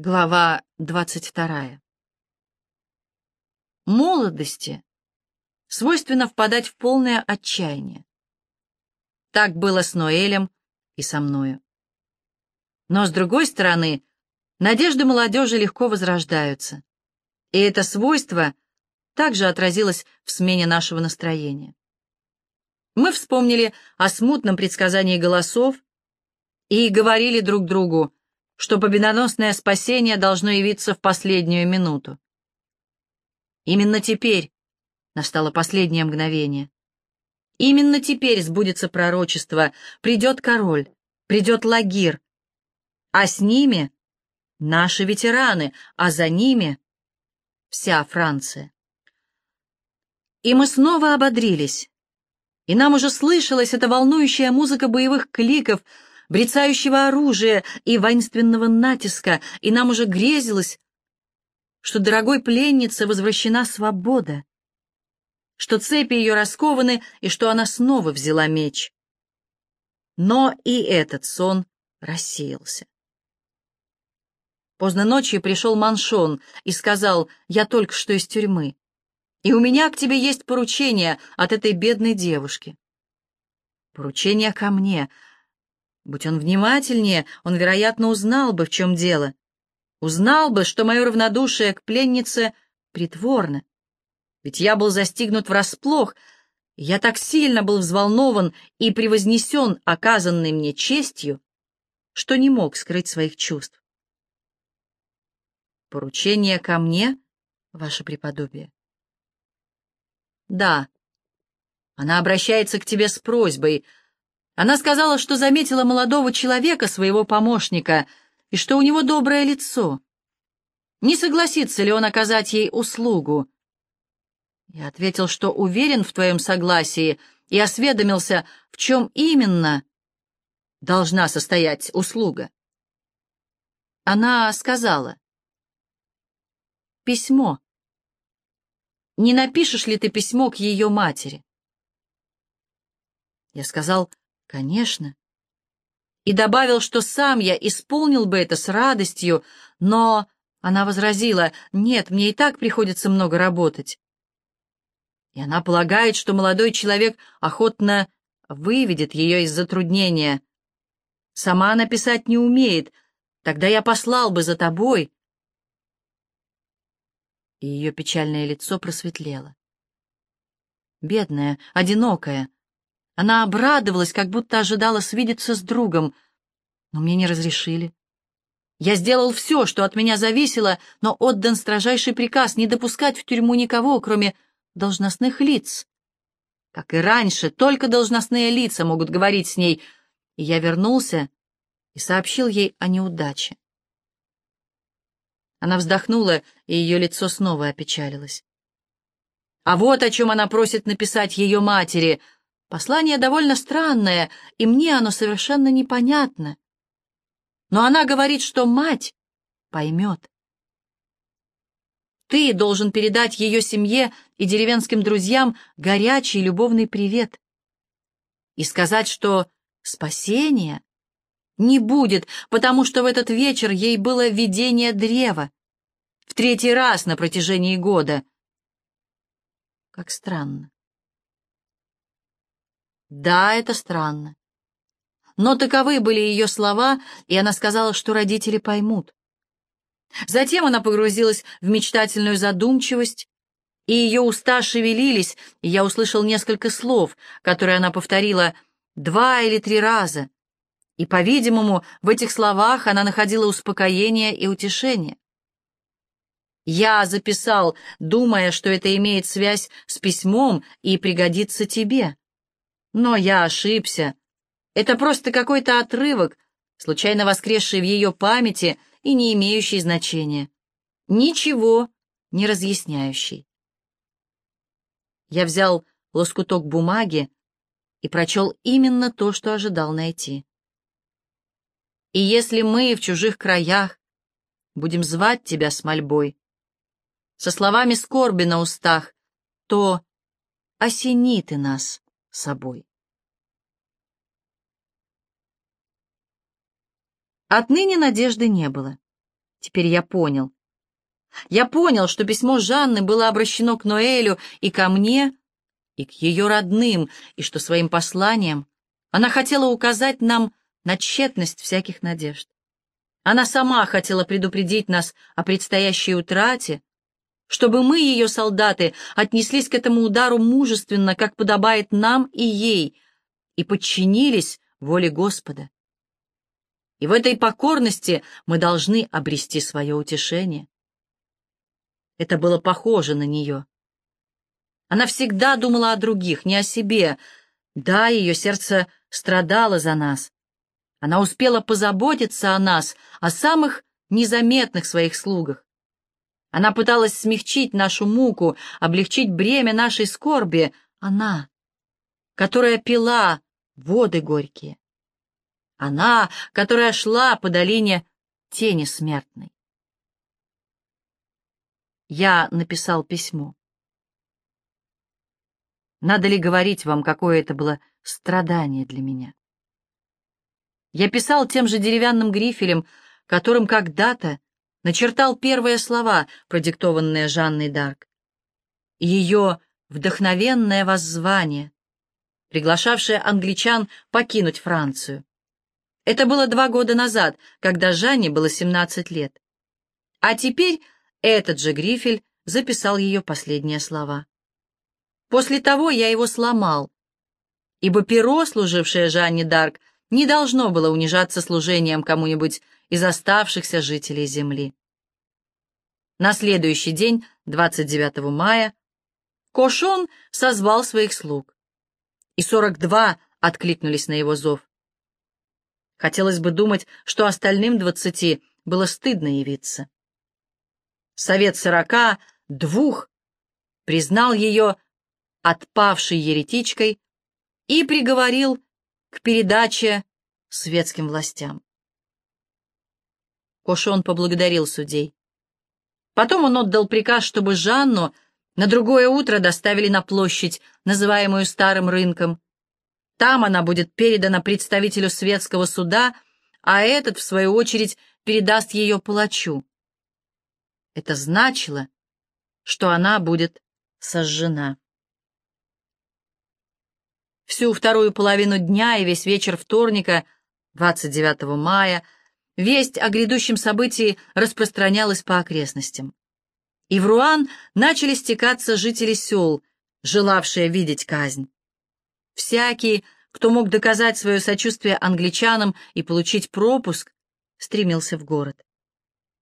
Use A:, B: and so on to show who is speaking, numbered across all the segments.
A: Глава двадцать вторая. Молодости свойственно впадать в полное отчаяние. Так было с Ноэлем и со мною. Но, с другой стороны, надежды молодежи легко возрождаются, и это свойство также отразилось в смене нашего настроения. Мы вспомнили о смутном предсказании голосов и говорили друг другу, что победоносное спасение должно явиться в последнюю минуту. Именно теперь настало последнее мгновение. Именно теперь сбудется пророчество, придет король, придет Лагир, а с ними наши ветераны, а за ними вся Франция. И мы снова ободрились, и нам уже слышалась эта волнующая музыка боевых кликов — брецающего оружия и воинственного натиска, и нам уже грезилось, что дорогой пленнице возвращена свобода, что цепи ее раскованы и что она снова взяла меч. Но и этот сон рассеялся. Поздно ночью пришел Маншон и сказал, «Я только что из тюрьмы, и у меня к тебе есть поручение от этой бедной девушки». «Поручение ко мне», Будь он внимательнее, он, вероятно, узнал бы, в чем дело. Узнал бы, что мое равнодушие к пленнице притворно. Ведь я был застигнут врасплох, я так сильно был взволнован и превознесен оказанной мне честью, что не мог скрыть своих чувств. Поручение ко мне, ваше преподобие? Да. Она обращается к тебе с просьбой — она сказала, что заметила молодого человека, своего помощника, и что у него доброе лицо. Не согласится ли он оказать ей услугу? Я ответил, что уверен в твоем согласии, и осведомился, в чем именно должна состоять услуга. Она сказала, «Письмо. Не напишешь ли ты письмо к ее матери?» Я сказал, Конечно. И добавил, что сам я исполнил бы это с радостью, но... Она возразила, нет, мне и так приходится много работать. И она полагает, что молодой человек охотно выведет ее из затруднения. Сама она писать не умеет, тогда я послал бы за тобой. И ее печальное лицо просветлело. Бедная, одинокая, она обрадовалась, как будто ожидала свидеться с другом, но мне не разрешили. Я сделал все, что от меня зависело, но отдан строжайший приказ не допускать в тюрьму никого, кроме должностных лиц. Как и раньше, только должностные лица могут говорить с ней, и я вернулся и сообщил ей о неудаче. Она вздохнула, и ее лицо снова опечалилось. А вот о чем она просит написать ее матери — Послание довольно странное, и мне оно совершенно непонятно. Но она говорит, что мать поймет. Ты должен передать ее семье и деревенским друзьям горячий любовный привет и сказать, что спасения не будет, потому что в этот вечер ей было видение древа в третий раз на протяжении года. Как странно. Да, это странно. Но таковы были ее слова, и она сказала, что родители поймут. Затем она погрузилась в мечтательную задумчивость, и ее уста шевелились, и я услышал несколько слов, которые она повторила два или три раза. И, по-видимому, в этих словах она находила успокоение и утешение. Я записал, думая, что это имеет связь с письмом и пригодится тебе. Но я ошибся. Это просто какой-то отрывок, случайно воскресший в ее памяти и не имеющий значения. Ничего не разъясняющий. Я взял лоскуток бумаги и прочел именно то, что ожидал найти. И если мы в чужих краях будем звать тебя с мольбой, со словами скорби на устах, то осени ты нас собой. Отныне надежды не было. Теперь я понял. Я понял, что письмо Жанны было обращено к Ноэлю и ко мне, и к ее родным, и что своим посланием она хотела указать нам на тщетность всяких надежд. Она сама хотела предупредить нас о предстоящей утрате, чтобы мы, ее солдаты, отнеслись к этому удару мужественно, как подобает нам и ей, и подчинились воле Господа. И в этой покорности мы должны обрести свое утешение. Это было похоже на нее. Она всегда думала о других, не о себе. Да, ее сердце страдало за нас. Она успела позаботиться о нас, о самых незаметных своих слугах. Она пыталась смягчить нашу муку, облегчить бремя нашей скорби. Она, которая пила воды горькие. Она, которая шла по долине тени смертной. Я написал письмо. Надо ли говорить вам, какое это было страдание для меня? Я писал тем же деревянным грифелем, которым когда-то начертал первые слова, продиктованные Жанной Дарк. Ее вдохновенное воззвание, приглашавшее англичан покинуть Францию. Это было два года назад, когда Жанне было 17 лет. А теперь этот же Грифель записал ее последние слова. После того я его сломал, ибо перо, служившее Жанне Дарк, не должно было унижаться служением кому-нибудь из оставшихся жителей земли. На следующий день, 29 мая, Кошон созвал своих слуг, и 42 откликнулись на его зов. Хотелось бы думать, что остальным двадцати было стыдно явиться. Совет сорока двух признал ее отпавшей еретичкой и приговорил к передаче светским властям. Кошон поблагодарил судей. Потом он отдал приказ, чтобы Жанну на другое утро доставили на площадь, называемую Старым рынком. Там она будет передана представителю светского суда, а этот, в свою очередь, передаст ее палачу. Это значило, что она будет сожжена. Всю вторую половину дня и весь вечер вторника, 29 мая, весть о грядущем событии распространялась по окрестностям. И в Руан начали стекаться жители сел, желавшие видеть казнь. Всякий, кто мог доказать свое сочувствие англичанам и получить пропуск, стремился в город.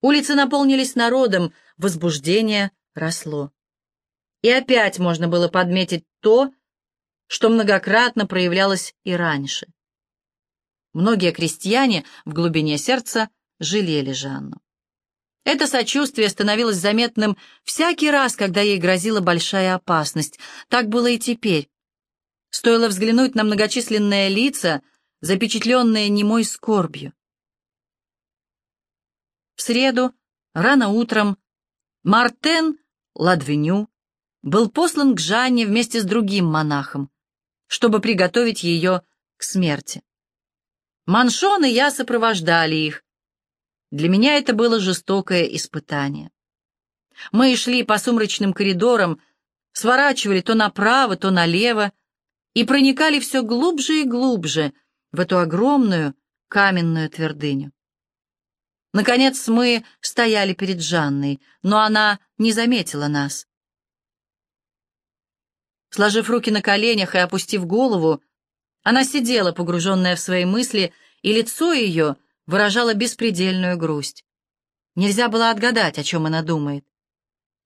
A: Улицы наполнились народом, возбуждение росло. И опять можно было подметить то, что многократно проявлялось и раньше. Многие крестьяне в глубине сердца жалели Жанну. Это сочувствие становилось заметным всякий раз, когда ей грозила большая опасность. Так было и теперь. Стоило взглянуть на многочисленные лица, запечатленные немой скорбью. В среду, рано утром, Мартен Ладвеню был послан к Жанне вместе с другим монахом, чтобы приготовить ее к смерти. Маншон и я сопровождали их. Для меня это было жестокое испытание. Мы шли по сумрачным коридорам, сворачивали то направо, то налево и проникали все глубже и глубже в эту огромную каменную твердыню. Наконец мы стояли перед Жанной, но она не заметила нас. Сложив руки на коленях и опустив голову, она сидела, погруженная в свои мысли, и лицо ее выражало беспредельную грусть. Нельзя было отгадать, о чем она думает.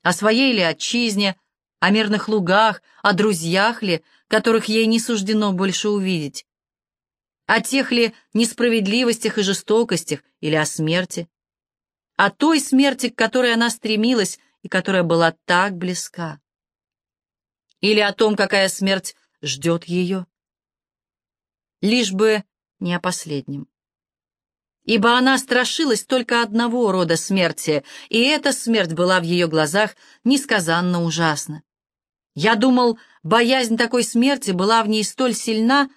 A: О своей ли отчизне, о мирных лугах, о друзьях ли, которых ей не суждено больше увидеть. О тех ли несправедливостях и жестокостях или о смерти. О той смерти, к которой она стремилась и которая была так близка или о том, какая смерть ждет ее. Лишь бы не о последнем. Ибо она страшилась только одного рода смерти, и эта смерть была в ее глазах несказанно ужасна. Я думал, боязнь такой смерти была в ней столь сильна,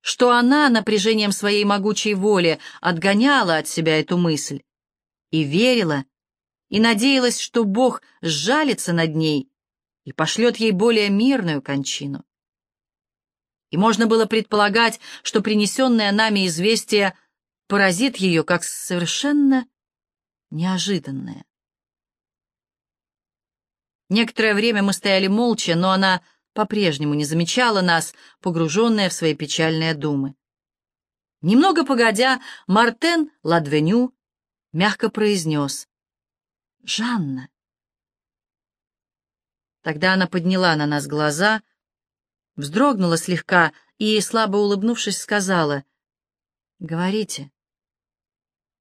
A: что она напряжением своей могучей воли отгоняла от себя эту мысль. и верила, и надеялась, что Бог сжалится над ней и пошлет ей более мирную кончину. И можно было предполагать, что принесенное нами известие поразит ее как совершенно неожиданное. Некоторое время мы стояли молча, но она по-прежнему не замечала нас, погруженная в свои печальные думы. Немного погодя, Мартен Ладвеню мягко произнес «Жанна». Тогда она подняла на нас глаза, вздрогнула слегка и, слабо улыбнувшись, сказала «Говорите,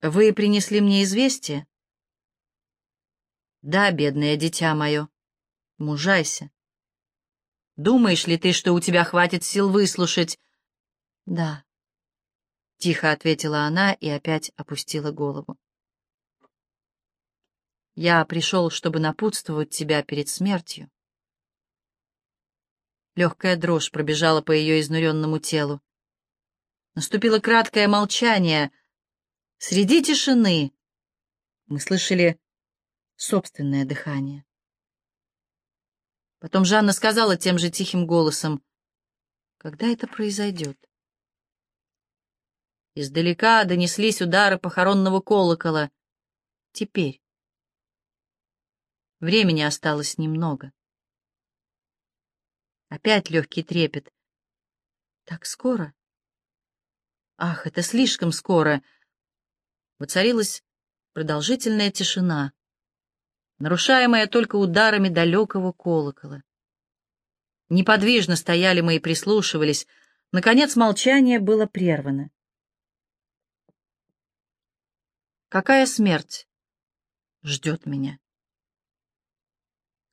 A: вы принесли мне известие?» «Да, бедное дитя мое, мужайся. Думаешь ли ты, что у тебя хватит сил выслушать?» «Да», — тихо ответила она и опять опустила голову. «Я пришел, чтобы напутствовать тебя перед смертью». Легкая дрожь пробежала по ее изнуренному телу. Наступило краткое молчание. Среди тишины мы слышали собственное дыхание. Потом Жанна сказала тем же тихим голосом, «Когда это произойдет?» Издалека донеслись удары похоронного колокола. Теперь. Времени осталось немного. Опять легкий трепет. Так скоро? Ах, это слишком скоро. Воцарилась продолжительная тишина, нарушаемая только ударами далекого колокола. Неподвижно стояли мы и прислушивались. Наконец молчание было прервано. Какая смерть ждет меня?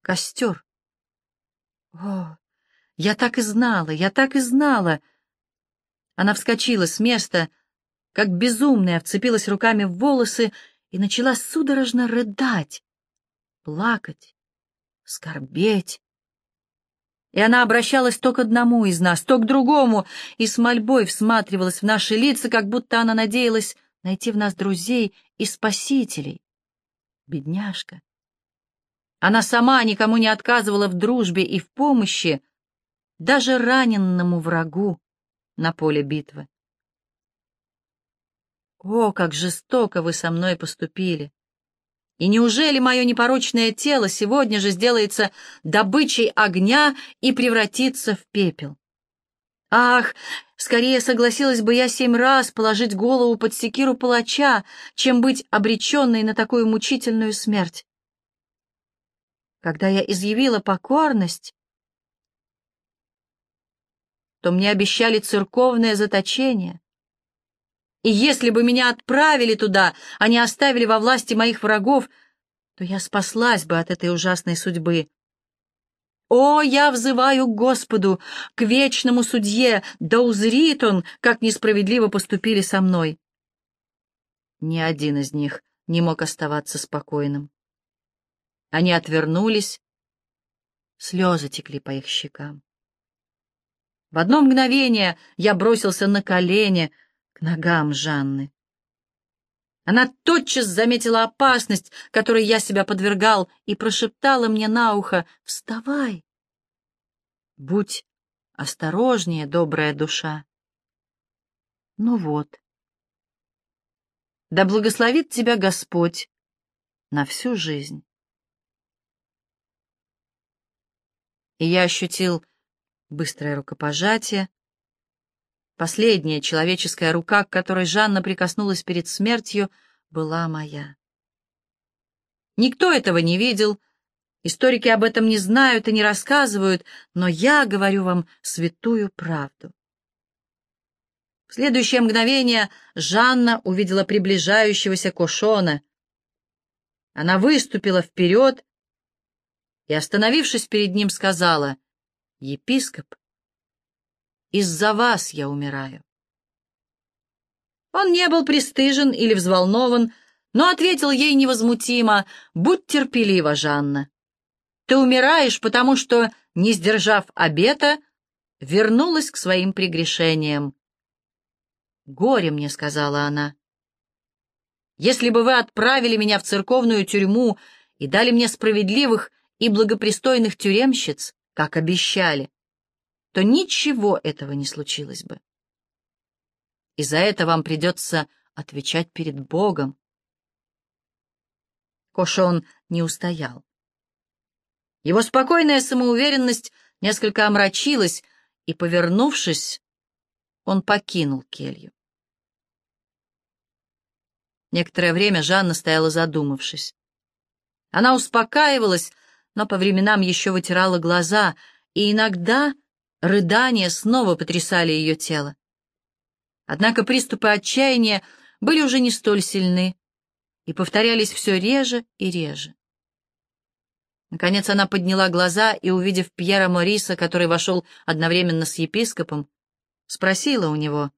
A: Костер. О, я так и знала, я так и знала. Она вскочила с места, как безумная, вцепилась руками в волосы и начала судорожно рыдать, плакать, скорбеть. И она обращалась то к одному из нас, то к другому, и с мольбой всматривалась в наши лица, как будто она надеялась найти в нас друзей и спасителей. Бедняжка. Она сама никому не отказывала в дружбе и в помощи, даже раненному врагу на поле битвы. О, как жестоко вы со мной поступили! И неужели мое непорочное тело сегодня же сделается добычей огня и превратится в пепел? Ах, скорее согласилась бы я семь раз положить голову под секиру палача, чем быть обреченной на такую мучительную смерть. Когда я изъявила покорность, то мне обещали церковное заточение. И если бы меня отправили туда, а не оставили во власти моих врагов, то я спаслась бы от этой ужасной судьбы. О, я взываю к Господу, к вечному судье, да узрит он, как несправедливо поступили со мной. Ни один из них не мог оставаться спокойным. Они отвернулись, слезы текли по их щекам. В одно мгновение я бросился на колени к ногам Жанны. Она тотчас заметила опасность, которой я себя подвергал, и прошептала мне на ухо «Вставай! Будь осторожнее, добрая душа!» Ну вот. Да благословит тебя Господь на всю жизнь. И я ощутил быстрое рукопожатие. Последняя человеческая рука, к которой Жанна прикоснулась перед смертью, была моя. Никто этого не видел, историки об этом не знают и не рассказывают, но я говорю вам святую правду. В следующее мгновение Жанна увидела приближающегося Кошона. Она выступила вперед и, остановившись перед ним, сказала — епископ, из-за вас я умираю. Он не был пристыжен или взволнован, но ответил ей невозмутимо, «Будь терпелива, Жанна. Ты умираешь, потому что, не сдержав обета, вернулась к своим прегрешениям». «Горе мне», — сказала она. Если бы вы отправили меня в церковную тюрьму и дали мне справедливых и благопристойных тюремщиц, как обещали, то ничего этого не случилось бы. И за это вам придется отвечать перед Богом. Кошон не устоял. Его спокойная самоуверенность несколько омрачилась, и, повернувшись, он покинул келью. Некоторое время Жанна стояла задумавшись. Она успокаивалась, но по временам еще вытирала глаза, и иногда рыдания снова потрясали ее тело. Однако приступы отчаяния были уже не столь сильны и повторялись все реже и реже. Наконец она подняла глаза и, увидев Пьера Мориса, который вошел одновременно с епископом, спросила у него.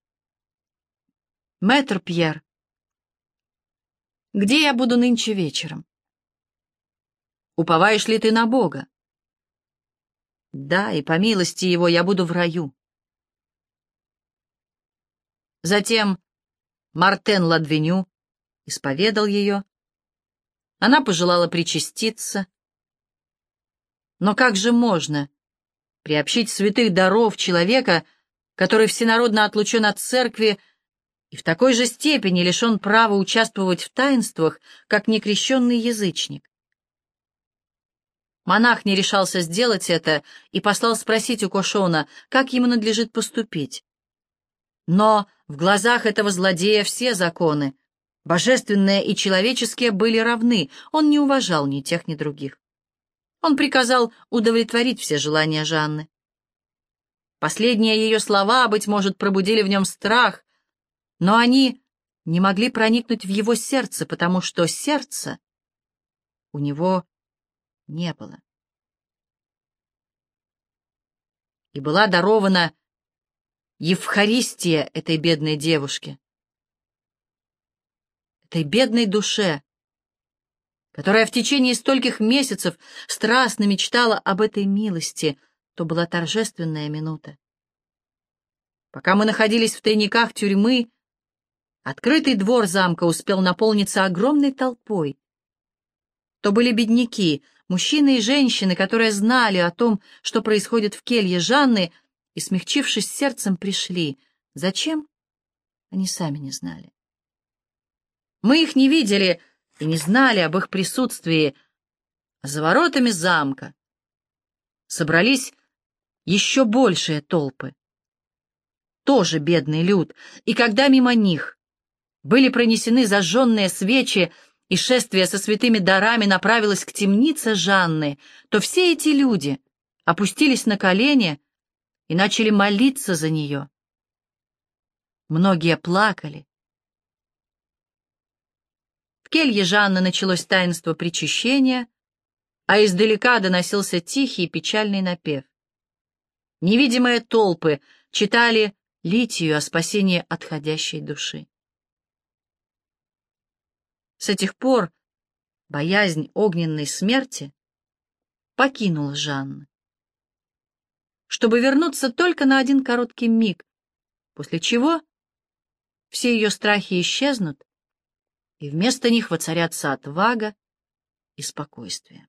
A: «Мэтр Пьер, где я буду нынче вечером?» «Уповаешь ли ты на Бога?» «Да, и по милости его я буду в раю». Затем Мартен Ладвеню исповедал ее. Она пожелала причаститься, но как же можно приобщить святых даров человека, который всенародно отлучен от церкви и в такой же степени лишен права участвовать в таинствах, как некрещенный язычник? Монах не решался сделать это и послал спросить у Кошона, как ему надлежит поступить. Но в глазах этого злодея все законы, божественные и человеческие, были равны, он не уважал ни тех, ни других. Он приказал удовлетворить все желания Жанны. Последние ее слова, быть может, пробудили в нем страх, но они не могли проникнуть в его сердце, потому что сердца у него не было. И была дарована Евхаристия этой бедной девушке, этой бедной душе, которая в течение стольких месяцев страстно мечтала об этой милости, то была торжественная минута. Пока мы находились в тайниках тюрьмы, открытый двор замка успел наполниться огромной толпой. То были бедняки, мужчины и женщины, которые знали о том, что происходит в келье Жанны, и, смягчившись сердцем, пришли. Зачем? Они сами не знали. Мы их не видели, — и не знали об их присутствии. За воротами замка собрались еще большие толпы. Тоже бедный люд, и когда мимо них были пронесены зажженные свечи, и шествие со святыми дарами направилось к темнице Жанны, то все эти люди опустились на колени и начали молиться за нее. Многие плакали, келье Жанны началось таинство причащения, а издалека доносился тихий печальный напев. Невидимые толпы читали литию о спасении отходящей души. С этих пор боязнь огненной смерти покинула Жанну, чтобы вернуться только на один короткий миг, после чего все ее страхи исчезнут, и вместо них воцарятся отвага и спокойствие.